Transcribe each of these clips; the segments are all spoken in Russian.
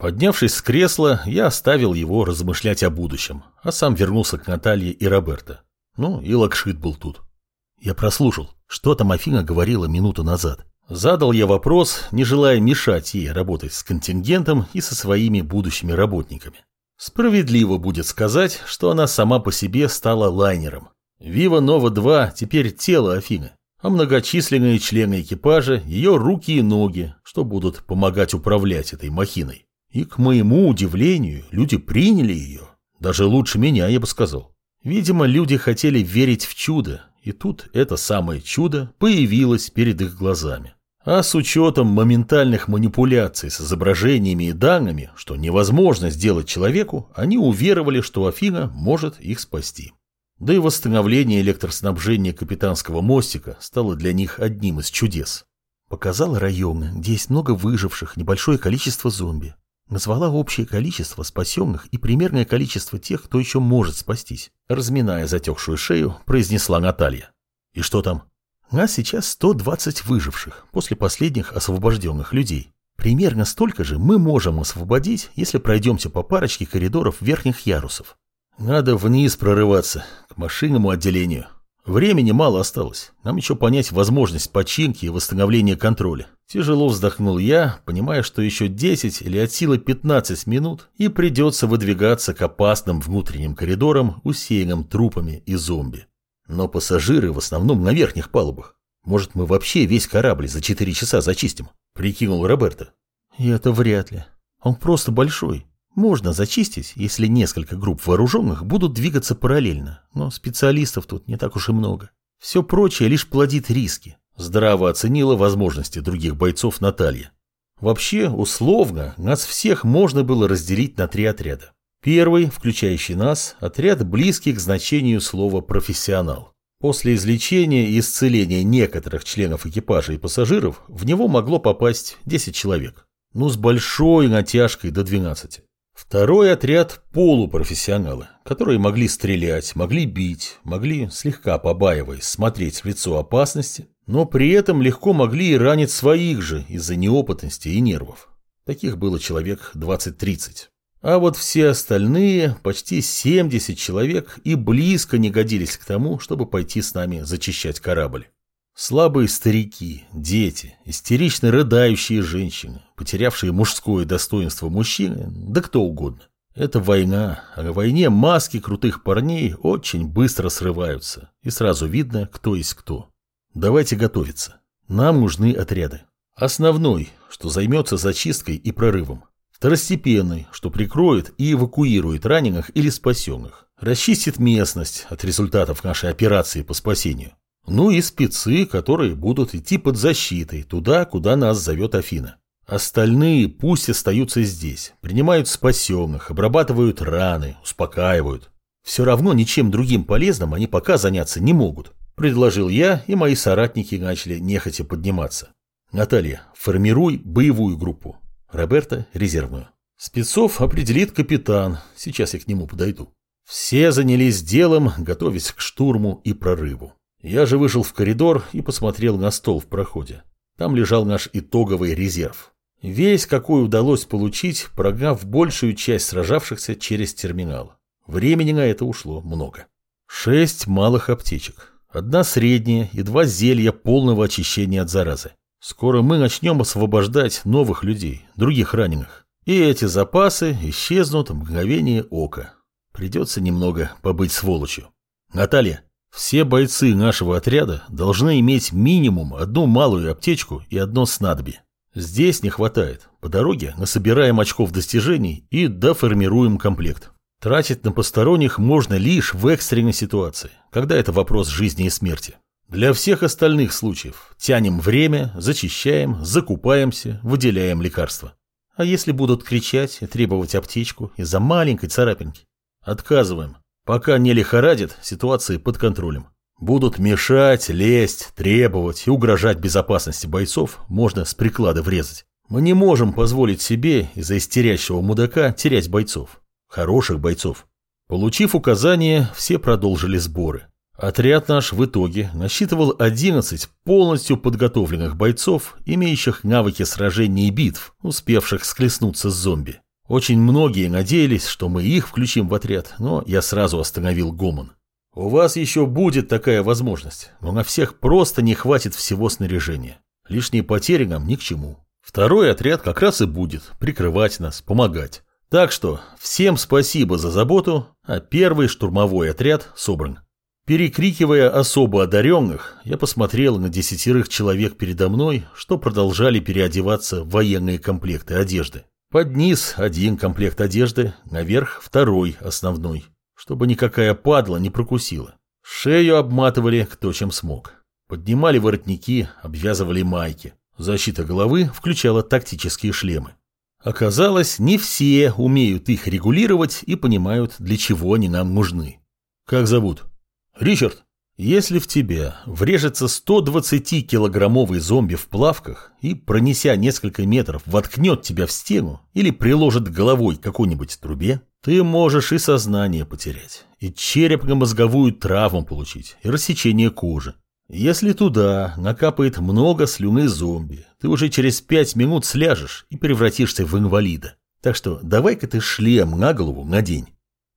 Поднявшись с кресла, я оставил его размышлять о будущем, а сам вернулся к Наталье и Роберто. Ну, и Лакшит был тут. Я прослушал, что там Афина говорила минуту назад. Задал я вопрос, не желая мешать ей работать с контингентом и со своими будущими работниками. Справедливо будет сказать, что она сама по себе стала лайнером. Вива Нова-2 теперь тело Афины, а многочисленные члены экипажа – ее руки и ноги, что будут помогать управлять этой махиной. И, к моему удивлению, люди приняли ее. Даже лучше меня, я бы сказал. Видимо, люди хотели верить в чудо, и тут это самое чудо появилось перед их глазами. А с учетом моментальных манипуляций с изображениями и данными, что невозможно сделать человеку, они уверовали, что Афина может их спасти. Да и восстановление электроснабжения капитанского мостика стало для них одним из чудес. Показал районы, где есть много выживших, небольшое количество зомби. Назвала общее количество спасенных и примерное количество тех, кто еще может спастись. Разминая затекшую шею, произнесла Наталья. И что там? Нас сейчас 120 выживших после последних освобожденных людей. Примерно столько же мы можем освободить, если пройдемся по парочке коридоров верхних ярусов. Надо вниз прорываться, к машинному отделению. Времени мало осталось. Нам еще понять возможность починки и восстановления контроля. Тяжело вздохнул я, понимая, что еще 10 или от силы 15 минут и придется выдвигаться к опасным внутренним коридорам, усеянным трупами и зомби. Но пассажиры в основном на верхних палубах. Может, мы вообще весь корабль за 4 часа зачистим? Прикинул Роберто. И это вряд ли. Он просто большой. Можно зачистить, если несколько групп вооруженных будут двигаться параллельно, но специалистов тут не так уж и много. Все прочее лишь плодит риски. Здраво оценила возможности других бойцов Наталья. Вообще, условно, нас всех можно было разделить на три отряда. Первый, включающий нас, отряд близкий к значению слова «профессионал». После излечения и исцеления некоторых членов экипажа и пассажиров в него могло попасть 10 человек. Ну, с большой натяжкой до 12. Второй отряд – полупрофессионалы, которые могли стрелять, могли бить, могли, слегка побаиваясь, смотреть в лицо опасности, но при этом легко могли и ранить своих же из-за неопытности и нервов. Таких было человек 20-30. А вот все остальные, почти 70 человек, и близко не годились к тому, чтобы пойти с нами зачищать корабль. Слабые старики, дети, истерично рыдающие женщины, потерявшие мужское достоинство мужчины, да кто угодно. Это война, а на войне маски крутых парней очень быстро срываются, и сразу видно, кто есть кто. Давайте готовиться. Нам нужны отряды. Основной, что займется зачисткой и прорывом. Второстепенный, что прикроет и эвакуирует раненых или спасенных. Расчистит местность от результатов нашей операции по спасению. Ну и спецы, которые будут идти под защитой, туда, куда нас зовет Афина. Остальные пусть остаются здесь, принимают спасенных, обрабатывают раны, успокаивают. Все равно ничем другим полезным они пока заняться не могут. Предложил я, и мои соратники начали нехотя подниматься. Наталья, формируй боевую группу. Роберта – резервную. Спецов определит капитан, сейчас я к нему подойду. Все занялись делом, готовясь к штурму и прорыву. Я же вышел в коридор и посмотрел на стол в проходе. Там лежал наш итоговый резерв. Весь, какой удалось получить, прогнав большую часть сражавшихся через терминал. Времени на это ушло много. Шесть малых аптечек. Одна средняя и два зелья полного очищения от заразы. Скоро мы начнем освобождать новых людей, других раненых. И эти запасы исчезнут в мгновение ока. Придется немного побыть сволочью. Наталья, все бойцы нашего отряда должны иметь минимум одну малую аптечку и одно снадобье. Здесь не хватает. По дороге насобираем очков достижений и доформируем комплект. Тратить на посторонних можно лишь в экстренной ситуации, когда это вопрос жизни и смерти. Для всех остальных случаев тянем время, зачищаем, закупаемся, выделяем лекарства. А если будут кричать и требовать аптечку из-за маленькой царапинки? Отказываем. Пока не лихорадит, ситуация под контролем. Будут мешать, лезть, требовать и угрожать безопасности бойцов, можно с приклада врезать. Мы не можем позволить себе из-за истерящего мудака терять бойцов. Хороших бойцов. Получив указания, все продолжили сборы. Отряд наш в итоге насчитывал 11 полностью подготовленных бойцов, имеющих навыки сражений и битв, успевших склеснуться с зомби. Очень многие надеялись, что мы их включим в отряд, но я сразу остановил гомон. У вас еще будет такая возможность, но на всех просто не хватит всего снаряжения. Лишние потери нам ни к чему. Второй отряд как раз и будет прикрывать нас, помогать. Так что всем спасибо за заботу, а первый штурмовой отряд собран. Перекрикивая особо одаренных, я посмотрел на десятерых человек передо мной, что продолжали переодеваться в военные комплекты одежды. Под низ один комплект одежды, наверх второй основной, чтобы никакая падла не прокусила. Шею обматывали кто чем смог. Поднимали воротники, обвязывали майки. Защита головы включала тактические шлемы. Оказалось, не все умеют их регулировать и понимают, для чего они нам нужны. Как зовут? Ричард, если в тебя врежется 120-килограммовый зомби в плавках и, пронеся несколько метров, воткнет тебя в стену или приложит головой какой-нибудь трубе, ты можешь и сознание потерять, и черепно-мозговую травму получить, и рассечение кожи. Если туда накапает много слюны зомби, ты уже через пять минут сляжешь и превратишься в инвалида. Так что давай-ка ты шлем на голову надень.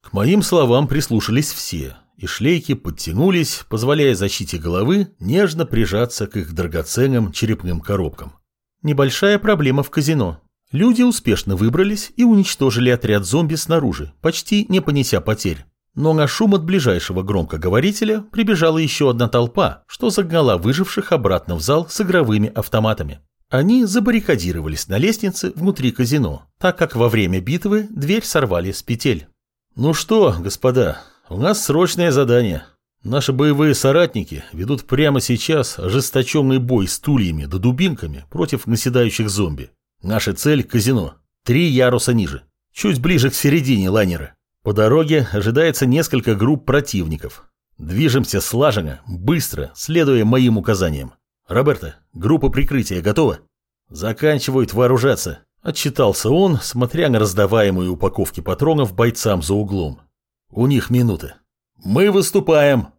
К моим словам прислушались все, и шлейки подтянулись, позволяя защите головы нежно прижаться к их драгоценным черепным коробкам. Небольшая проблема в казино. Люди успешно выбрались и уничтожили отряд зомби снаружи, почти не понеся потерь. Но на шум от ближайшего громкоговорителя прибежала еще одна толпа, что загнала выживших обратно в зал с игровыми автоматами. Они забаррикадировались на лестнице внутри казино, так как во время битвы дверь сорвали с петель. «Ну что, господа, у нас срочное задание. Наши боевые соратники ведут прямо сейчас ожесточенный бой стульями да дубинками против наседающих зомби. Наша цель – казино. Три яруса ниже. Чуть ближе к середине лайнера. По дороге ожидается несколько групп противников. Движемся слаженно, быстро, следуя моим указаниям. Роберто, группа прикрытия готова? Заканчивают вооружаться. Отчитался он, смотря на раздаваемые упаковки патронов бойцам за углом. У них минуты. Мы выступаем.